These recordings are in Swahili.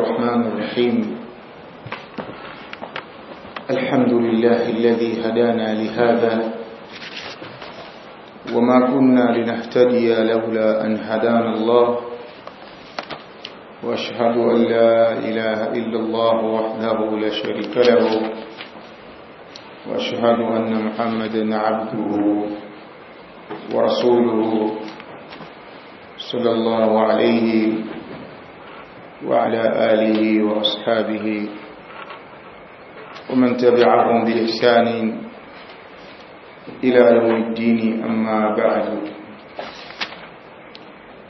الرحمن الرحيم. الحمد لله الذي هدانا لهذا وما كنا لنهتدي لولا أن هدانا الله. وأشهد أن لا إله إلا الله وحده لا شريك له. وأشهد أن محمدا عبده ورسوله صلى الله عليه وعلى آله وأصحابه ومن تبعهم بإحسان إلى يوم الدين أما بعد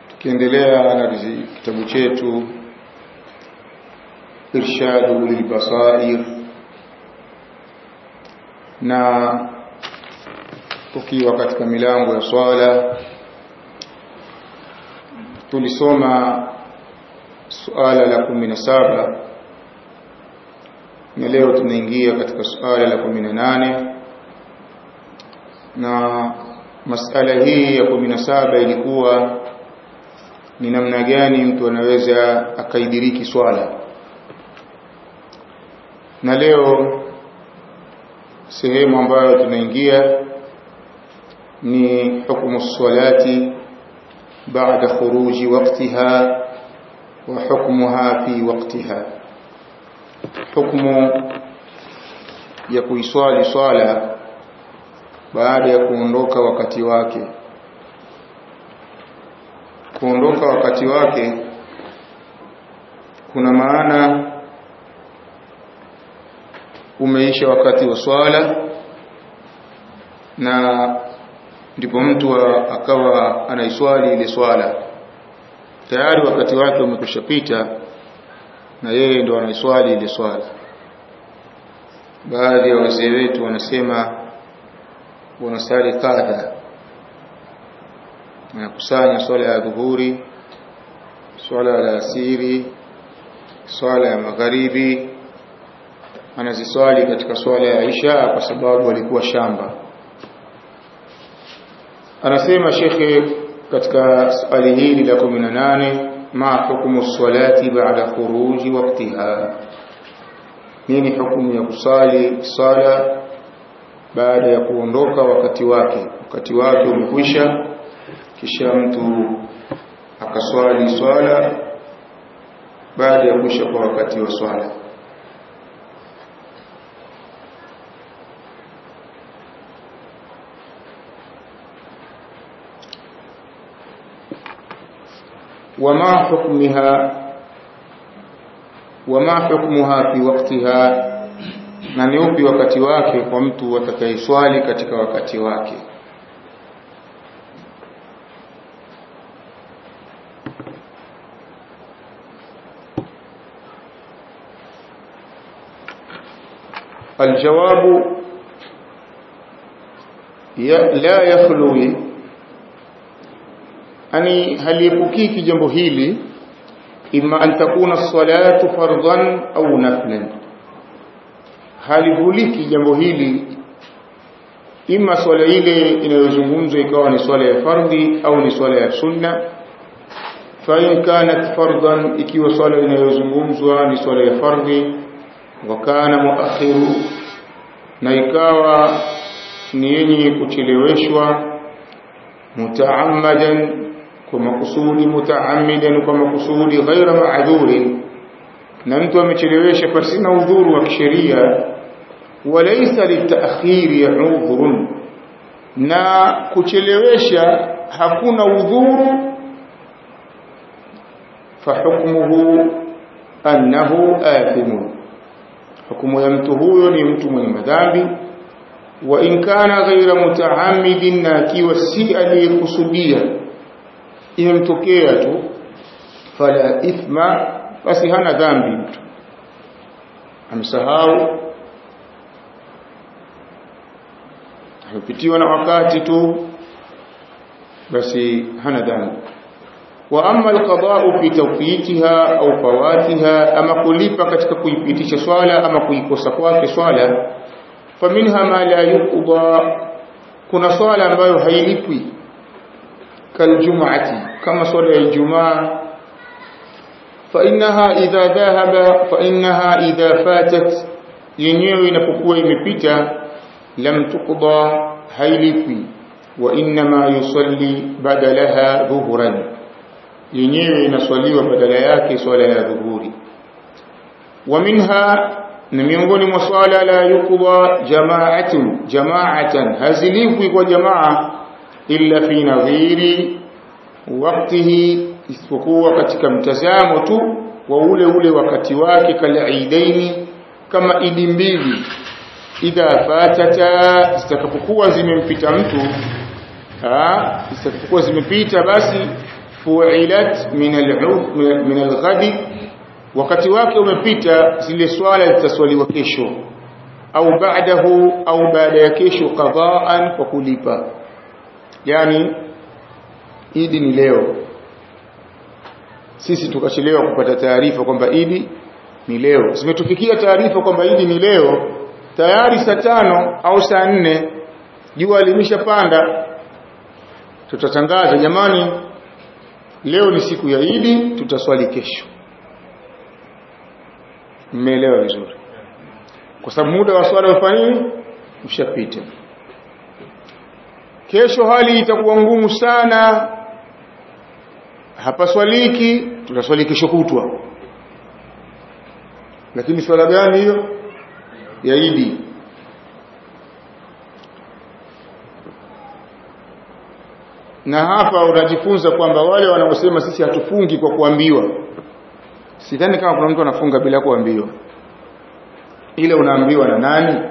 tukiendelea na kitabu chetu irshadu lilbasair na tukiwa katika milango ya swala tulisoma suala la kumi na saba. Na leo tunaingia katika suala la kumi na nane. Na masala hii ya kumi na saba ilikuwa ni namna gani mtu anaweza akaidiriki swala. Na leo sehemu ambayo tunaingia ni hukumu salati baada khuruji waqtiha wa hukmuha fi waqtiha. Hukmu ya kuiswali swala baada ya kuondoka wakati wake. Kuondoka wakati wake kuna maana umeisha wakati wa swala na ndipo mtu akawa anaiswali ile swala tayari wakati wake umekwishapita na yeye ndo anaiswali ile swala baadhi ya wazee wetu wanasema wanasali kadha anakusanya swala ya dhuhuri swala ya asiri swala ya magharibi anaziswali katika swala ya isha kwa sababu alikuwa shamba. Anasema shekhe katika swali hili la 18 ma hukumu salati baada khuruji waqtiha. Nini hukumu ya kusali sala baada ya kuondoka wakati wake? Wakati wake umekwisha kisha mtu akaswali swala baada ya kuisha kwa wakati wa swala وما حكمها وما حكمها في وقتها na ni upi wakati wake kwa mtu atakayeswali katika wakati wake الجواب لا يخلو ani haliepukiki jambo hili imma an takuna salatu fardhan au naflan. Halivuliki jambo hili ima swala ile inayozungumzwa ikawa ni swala ya fardhi au ni swala ya sunna. Fain kanat fardhan ikiwa swala inayozungumzwa ni swala ya fardhi wa kana muakhiru na ikawa ni yenye kucheleweshwa mutaammadan kwa makusudi mutaammidan kwa makusudi ghaira ma'dhurin na mtu amechelewesha pasina udhuru wa kisheria walaysa litaakhiri udhurun na kuchelewesha hakuna udhuru fahukmuhu annahu athimun hukumu ya mtu huyo ni mtu mwenye madhambi wa in kana ghaira mutaammidin na akiwa si aliyekusudia imemtokea tu. Fala ithma basi hana dhambi mtu. Amsahau. Amepitiwa na wakati tu basi hana dhambi. Wa amma alqada'u fi tawqitiha au fawatiha ama kulipa katika kuipitisha swala ama kuikosa kwake swala faminha ma la yuqda kuna swala ambayo hailipwi kaljum'ati kama swala ya Ijumaa فإنها إذا ذهب فإنها إذا فاتت yenyewe inapokuwa imepita lam tuqda hailipwi wa inma yusalli badalaha dhuhran yenyewe inaswaliwa badala yake swala ya dhuhuri wa minha na miongoni mwa swala la yuqda jama'atun jama'atan hazilipwi kwa jamaa illa fi nadhiri waqtihi isipokuwa katika mtazamo tu wa ule ule wakati wake kala idaini kama idi mbili idha fatata zitakapokuwa zimempita mtu zitakapokuwa zimepita basi fuilat min alghadi, wakati wake umepita zile swala zitaswaliwa kesho au baadahu au baada ya kesho qadaan kwa kulipa yani idi ni leo. Sisi tukachelewa kupata taarifa kwamba idi ni leo. Zimetufikia taarifa kwamba idi ni leo tayari saa tano au saa nne jua limeshapanda. Tutatangaza jamani leo ni siku ya idi tutaswali kesho. Mmeelewa vizuri? Kwa sababu muda wa swala ufanya nini? Ushapita kesho hali itakuwa ngumu sana. Hapaswaliki tutaswali kesho kutwa. Lakini swala gani hiyo? Ya idi. Na hapa unajifunza kwamba wale wanaosema sisi hatufungi kwa kuambiwa. Sidhani kama kuna mtu anafunga bila kuambiwa. Ile unaambiwa na nani?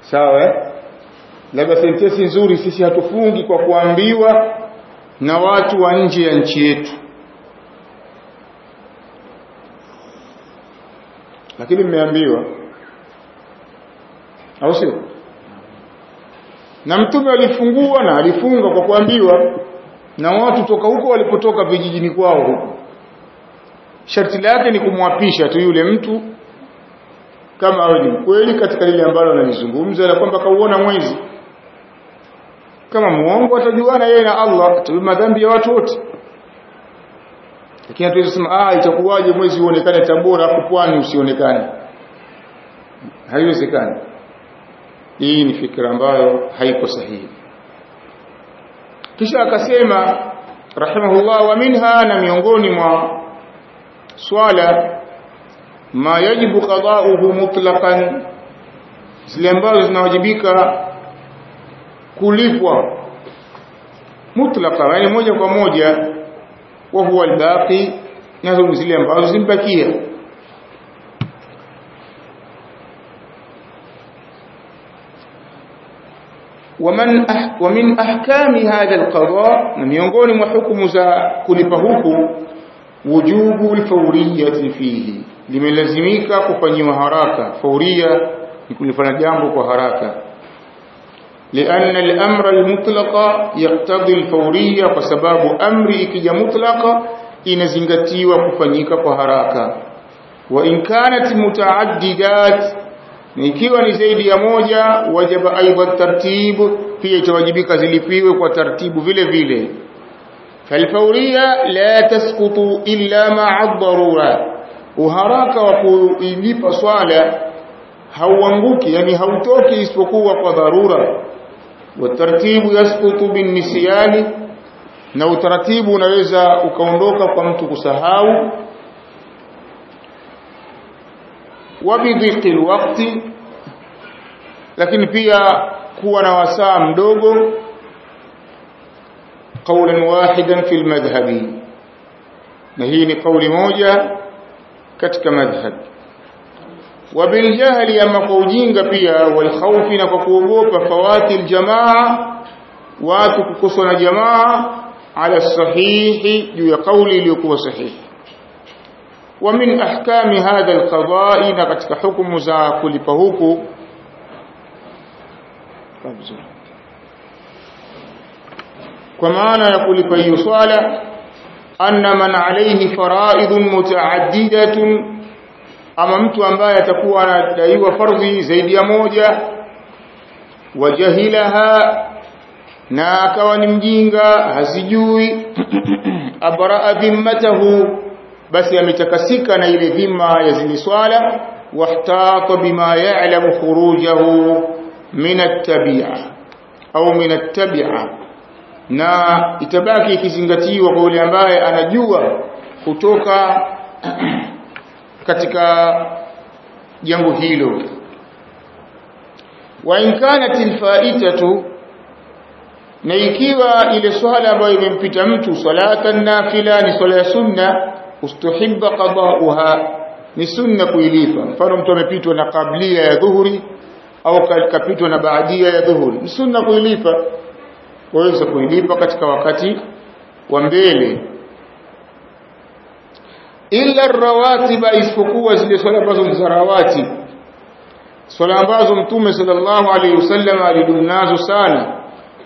Sawa eh? Labda sentensi nzuri sisi hatufungi kwa kuambiwa na watu wa nje ya nchi yetu. Lakini mmeambiwa au sio? Na mtume alifungua na alifunga kwa kuambiwa na watu toka huko walipotoka vijijini kwao huko. Sharti lake ni kumwapisha tu yule mtu kama awe ni mkweli katika lile ambalo analizungumza na kwamba kauona mwezi kama muongo atajuana yeye na Allah atabeba madhambi ya watu wote. Lakini hatuwezi kusema ah itakuwaje mwezi uonekane Tabora hapo pwani usionekane. Haiwezekani. Hii ni fikra ambayo haiko sahihi. Kisha akasema rahimahullah wa minha na miongoni mwa swala ma yajibu qada'uhu mutlaqan zile ambazo zinawajibika kulipwa mutlaqa yani moja kwa moja wa huwa albaqi nazo zile ambazo zimbakia ومن أح ومن احكام هذا القضاء miongoni mwa hukumu za kulipa huku wujubu alfawriyati fihi limelazimika kufanywa haraka fauria ni kulifanya jambo lianna al-amra al-mutlaqa yaqtadi al-fawriyya kwa sababu amri ikija mutlaqa inazingatiwa kufanyika kwa haraka. Wa in kanat mutaaddidat na ikiwa ni zaidi ya moja wajaba aidha tartibu pia itawajibika zilipiwe kwa tartibu vile vile. Falfawriya la tasqutu illa ma'a dharura uharaka wa kuilipa swala hauanguki yani hautoki isipokuwa kwa dharura watartibu yasqutu binnisyani na utaratibu unaweza ukaondoka kwa mtu kusahau. Wabidhiqi alwaqti lakini pia kuwa na wasaa mdogo. Qawlan wahidan fi almadhhabi na hii ni kauli moja katika madhhab wabiljahli ama kwa ujinga pia walkhaufi na kwa kuogopa fawati aljamaa watu kukoswa na jamaa ala sahihi juu ya kauli iliyokuwa sahihi. Wa min ahkami hadha alqada'i na katika hukumu za kulipa huku. Kwa maana ya kulipa hiyo swala anna man alayhi fara'idun muta'addidatun ama mtu ambaye atakuwa anadaiwa fardhi zaidi ya moja wajahilaha na akawa ni mjinga hazijui abraa dhimmatahu basi ametakasika na ile dhima ya zile swala wahtata bima ya'lamu khurujahu min at-tabi'a au min at-tabi'a. Na itabaki ikizingatiwa kwa yule ambaye anajua kutoka katika jambo hilo. Wa in kanat na ikiwa ile swala ambayo imempita mtu salatan nafila ni swala ya sunna ustuhibba qada'uha ni sunna kuilipa. Mfano mtu amepitwa na kablia ya dhuhuri au kapitwa na baadia ya dhuhuri ni sunna kuilipa. Waweza kuilipa katika wakati wa mbele illa rawatiba isipokuwa zile swala ambazo ni za rawatib swala ambazo mtume sallallahu alayhi wasallam alidumu nazo sana.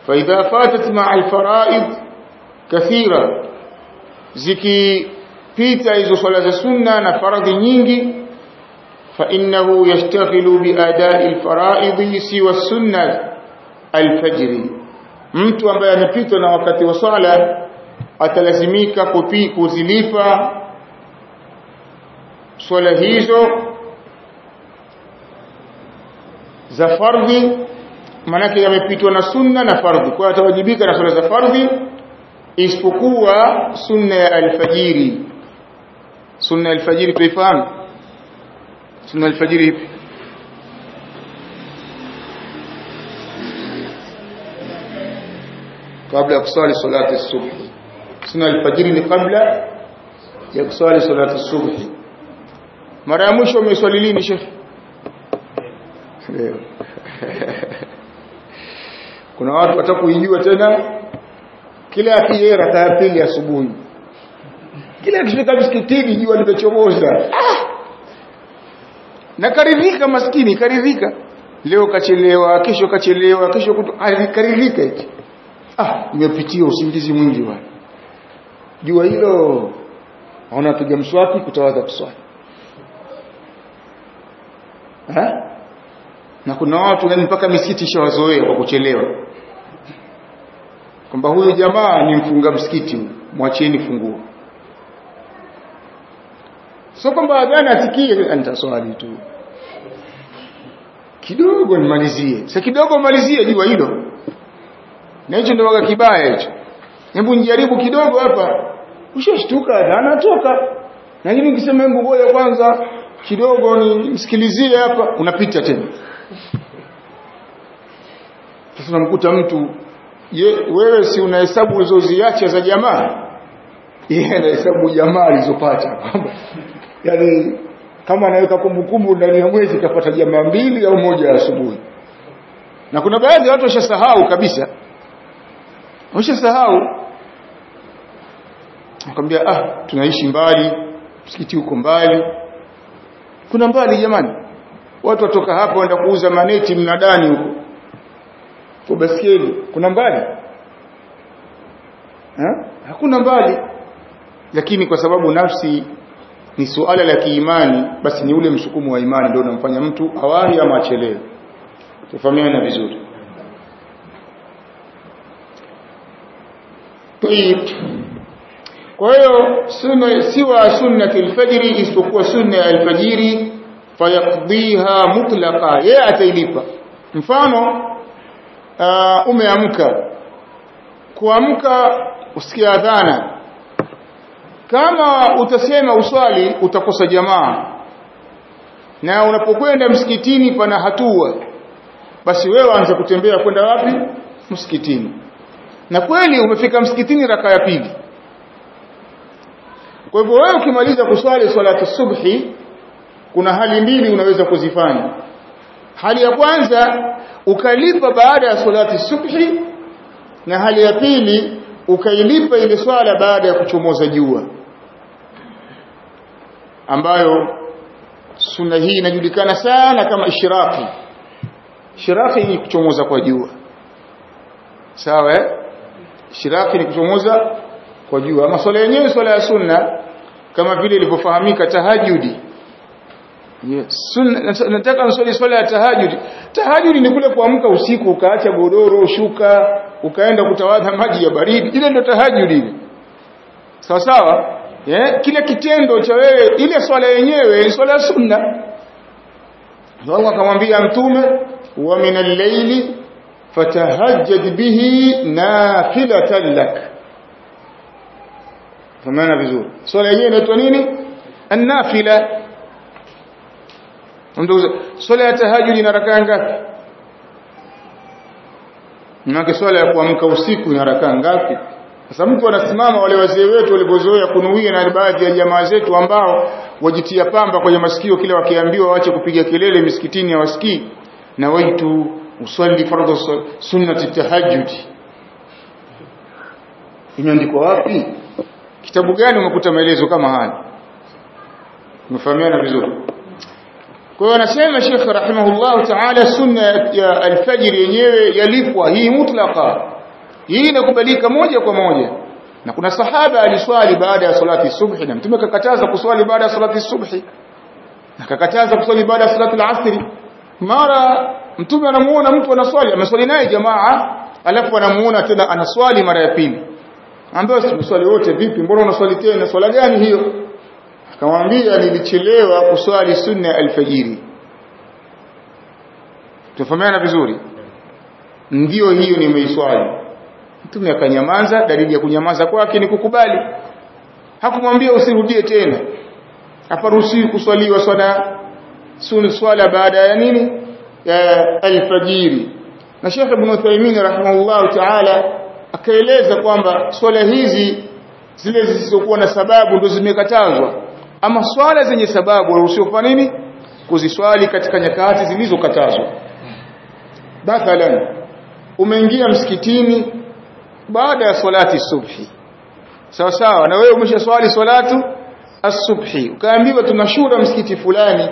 Fa idha fatat ma'a alfara'id kathira. Zikipita hizo swala za sunna na faradhi nyingi fa innahu yashtaghilu bi ada'i alfara'id siwa sunna alfajri, mtu ambaye amepitwa na wakati wa swala atalazimika kuzilipa swala hizo za fardhi manake yamepitwa na sunna na fardhi. Kwa atawajibika na swala za fardhi isipokuwa sunna ya alfajiri. Sunna ya alfajiri tuifahamu? Sunna alfajiri ipi? Kabla ya kusali salati subhi. Sunna alfajiri ni kabla ya kusali salati subhi mara ya mwisho umeswali lini shekhi kuna watu watakuijua tena. Kila akija raka ya pili asubuhi. Kila akifika msikitini jua limechomoza. Ah! na karidhika maskini karidhika. Leo kachelewa kesho kachelewa kesho kutu... karidhika eti ah nimepitia usingizi mwingi bwana. Jua hilo. Tujamswaki mswaki kutawadha kuswali ha? na kuna watu yani mpaka misikiti ishawazoea kwa kuchelewa? Kwamba huyu jamaa ni mfunga msikiti mwacheni funguo. Sio kwamba adhana atikie? Nitaswali tu. Kidogo nimalizie. Sasa kidogo malizie jua hilo. Na hicho ndio waga kibaya hicho. Hebu njaribu kidogo hapa. Ushashtuka adhana toka lakini hebu ngoja kwanza kidogo ni msikilizie hapa unapita tena. Sasa unamkuta mtu ye, wewe si unahesabu ulizoziacha za jamaa? Yeye anahesabu jamaa alizopata. Yani kama anaweka kumbukumbu ndani ya mwezi kapata jamaa mbili au moja asubuhi. Na kuna baadhi ya watu washasahau kabisa. Washasahau. Akamwambia ah tunaishi mbali msikiti uko mbali kuna mbali jamani watu watoka hapo waenda kuuza maneti mnadani huko kwa baskeli kuna mbali ha? hakuna mbali lakini kwa sababu nafsi ni suala la kiimani basi ni ule msukumo wa imani ndio unamfanya mtu awahi ama achelewe tufahamiana vizuri طيب kwa hiyo sunna siwa sunnati alfajri isipokuwa sunna ya alfajiri fayaqdiha mutlaqa yeye atailipa. Mfano uh, umeamka. Kuamka usikia adhana. Kama utasema uswali utakosa jamaa. Na unapokwenda msikitini pana hatua. Basi wewe anza kutembea kwenda wapi? Msikitini. Na kweli umefika msikitini raka ya pili kwa hivyo wewe ukimaliza kuswali swala subhi kuna hali mbili unaweza kuzifanya. Hali ya kwanza ukalipa baada ya salati subhi na hali ya pili ukailipa ile swala baada ya kuchomoza jua ambayo sunna hii inajulikana sana kama ishraqi ishraqi ni kuchomoza kwa jua. Sawa eh? Ishraqi ni kuchomoza kwa jua. Ama swala yenyewe swala ya sunna kama vile ilivyofahamika tahajudi yes. nataka niswali swala ya tahajudi tahajudi ni kule kuamka usiku ukaacha godoro shuka ukaenda kutawadha maji ya baridi. Ile ndio tahajudi ile sawa sawa? Yeah? kile kitendo cha wewe ile swala yenyewe ni swala ya sunna. Allah akamwambia mtume wa min al-layli fatahajjad bihi nafilatan lak famana vizuri. Swala yenyewe inaitwa nini? An-nafila. Swala ya tahajjud ina rakaa ngapi? Na swala ya kuamka usiku ina rakaa ngapi? Sasa mtu anasimama wale wazee wetu walivyozoea kunuia na baadhi ya jamaa zetu ambao wajitia pamba kwenye masikio kila wakiambiwa waache kupiga kelele misikitini ya hawasikii. Na waitu usalli fardhu sunnati tahajjud. Imeandikwa wapi kitabu gani umekuta maelezo kama haya? Umefahamiana vizuri. Kwa hiyo anasema Sheikh rahimahullah ta'ala sunna ya alfajr yenyewe yalipwa hii mutlaka hii inakubalika moja kwa moja. Na kuna sahaba aliswali baada ya salati subhi na mtume akakataza kuswali baada ya salati subhi. Na akakataza kuswali baada ya salati al-asr. mara mtume anamuona mtu anaswali ameswali naye jamaa alafu anamuona tena anaswali mara ya pili ambaye tumeswali wote vipi? Mbona unaswali tena? Swala gani hiyo? Akamwambia nilichelewa kuswali sunna ya alfajiri. Tufahamiana vizuri? Ndio hiyo nimeiswali. Mtume akanyamaza dalili ya kunyamaza kwake ni kukubali. Hakumwambia usirudie tena. Haparuhusiwi kuswaliwa swala sunna swala baada ya nini? Ya alfajiri. Na Sheikh Ibn Uthaymeen rahimahullah ta'ala akaeleza kwamba swala hizi zile zisizokuwa na sababu ndo zimekatazwa. Ama swala zenye sababu kufanya nini? Kuziswali katika nyakati zilizokatazwa. Mathalan umeingia msikitini baada ya salati subhi. Sawa sawa na wewe umeshaswali salatu as-subhi. Ukaambiwa tunashura msikiti fulani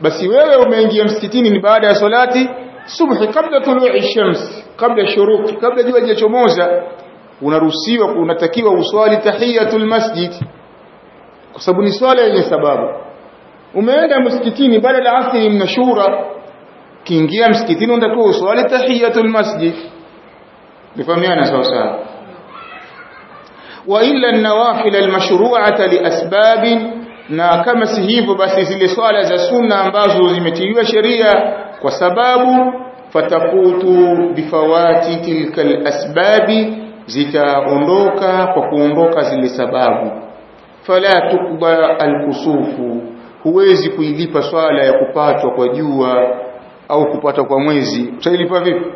basi wewe umeingia msikitini ni baada ya salati subhi kabla tulu'i shams kabla shuruq kabla jua hajachomoza unaruhusiwa unatakiwa uswali tahiyatul masjid kwa sababu ni swala yenye sababu umeenda msikitini baada ya asri mnashura kiingia msikitini unatakiwa uswali tahiyatul masjid nifahamiana sawa sawa wa illa an-nawafil al-mashru'ata li asbab na kama si hivyo basi zile swala za sunna ambazo zimetiliwa sheria kwa sababu fatakutu bifawati tilka al-asbabi zitaondoka kwa kuondoka zile sababu. Fala tukba al-kusufu huwezi kuilipa swala ya kupatwa kwa jua au kupata kwa mwezi. Utailipa vipi?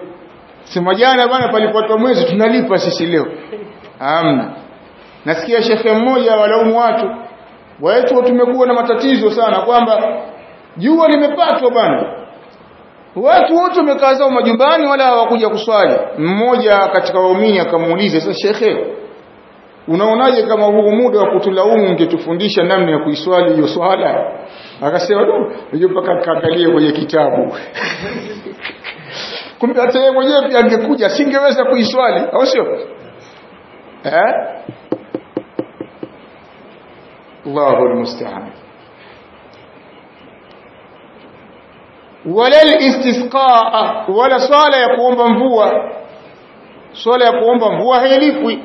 Sema jana bwana palipatwa mwezi tunalipa sisi leo. Amna nasikia shekhe mmoja walaumu watu wetu tumekuwa na matatizo sana kwamba jua limepatwa bana. Watu wote wamekaa zao majumbani wala hawakuja kuswali. Mmoja katika waumini akamuuliza sasa shekhe unaonaje kama huu muda wa kutulaumu ungetufundisha namna ya kuiswali hiyo swala? Akasema hiyo mpaka kaangalie kwenye kitabu. Kumbe hata yeye mwenyewe pia angekuja singeweza kuiswali au sio? Eh Allahu almusta'an wala istisqaa wala swala ya kuomba mvua. swala ya kuomba mvua hailipwi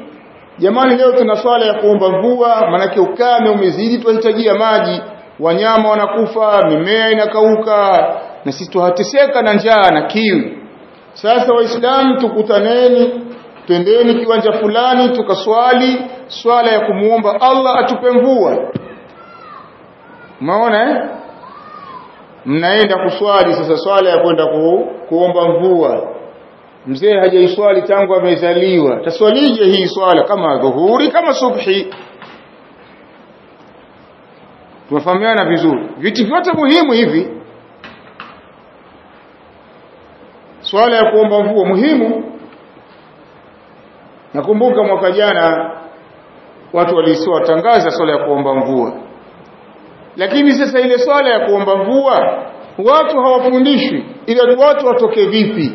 jamani leo tuna swala ya kuomba mvua manake ukame umezidi tunahitajia maji. wanyama wanakufa mimea inakauka na sisi tuhateseka na njaa na kiu. Sasa waislamu tukutaneni twendeni kiwanja fulani tukaswali swala ya kumuomba Allah atupe mvua. Umeona eh? Mnaenda kuswali sasa swala ya kwenda ku, kuomba mvua. Mzee hajaiswali tangu amezaliwa. Taswalije hii swala? Kama dhuhuri kama subhi. Tumefahamiana vizuri. Vitu vyote muhimu hivi. Swala ya kuomba mvua muhimu. Nakumbuka mwaka jana watu walisiwatangaza swala ya kuomba mvua. Lakini sasa ile swala ya kuomba mvua watu hawafundishwi. Ila watu watoke vipi?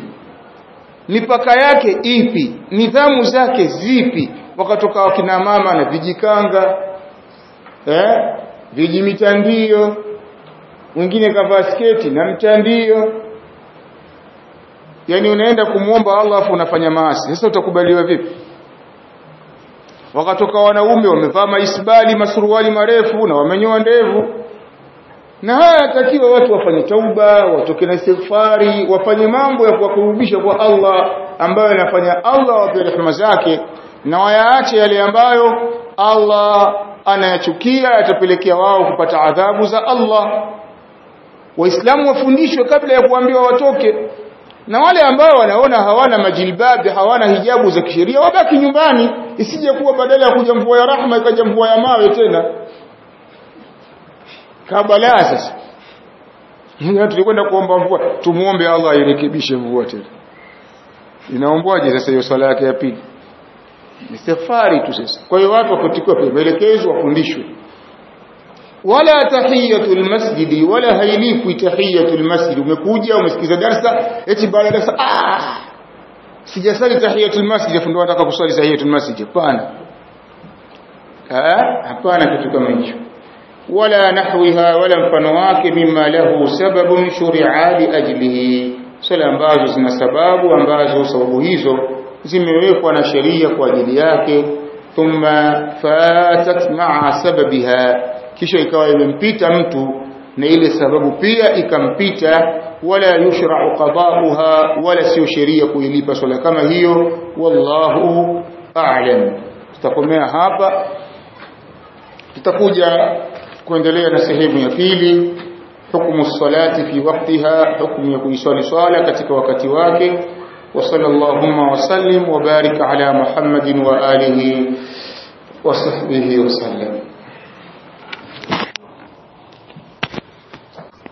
Mipaka yake ipi? Nidhamu zake zipi? Wakatoka wakina mama na vijikanga eh vijimitandio. Mwingine kavaa sketi na mtandio. Yani unaenda kumwomba Allah afu unafanya maasi. Sasa utakubaliwa vipi wakatoka wanaume wamevaa maisbali masuruali marefu na wamenyoa ndevu. Na haya yatakiwa watu wafanye tauba watoke na istighfari wafanye mambo ya kuwakurubisha kwa Allah ambayo anafanya Allah wape rehema zake na wayaache yale ambayo Allah anayachukia yatapelekea wao kupata adhabu za Allah. Waislamu wafundishwe kabla ya kuambiwa watoke na wale ambao wanaona hawana majilbabi hawana hijabu za kisheria wabaki nyumbani. Isije kuwa badala ya kuja mvua ya rahma ikaja mvua ya mawe tena. Kabala sasa. Tulikwenda kuomba mvua tumuombe Allah irekebishe mvua tena. Inaombwaje sasa hiyo swala yake ya pili? Ni safari tu sasa. Kwa hiyo watu wakotikiwa pia maelekezo wafundishwe wala tahiyatul masjidi wala hailifu tahiyatul masjid. Umekuja umesikiza darasa eti baada darasa ah sijasali tahiyatul masjid afu ndo nataka tahiyatul masjid. Hapana. Ah hapana kitu kama hicho. Wala nahwiha wala mfano wake mima lahu sababun shuri'a li ajlihi. Sala ambazo zina sababu ambazo sababu hizo zimewekwa na sheria kwa ajili yake. Thumma fatat ma'a sababiha kisha ikawa imempita mtu na ile sababu pia ikampita wala yushra'u qada'uha wala sio sheria kuilipa swala kama hiyo wallahu a'lam tutakomea hapa tutakuja kuendelea na sehemu ya pili hukumu salati fi waqtiha hukumu ya kuiswali swala katika wakati wake وصلى اللهم وسلم وبارك على محمد وآله وصحبه وسلم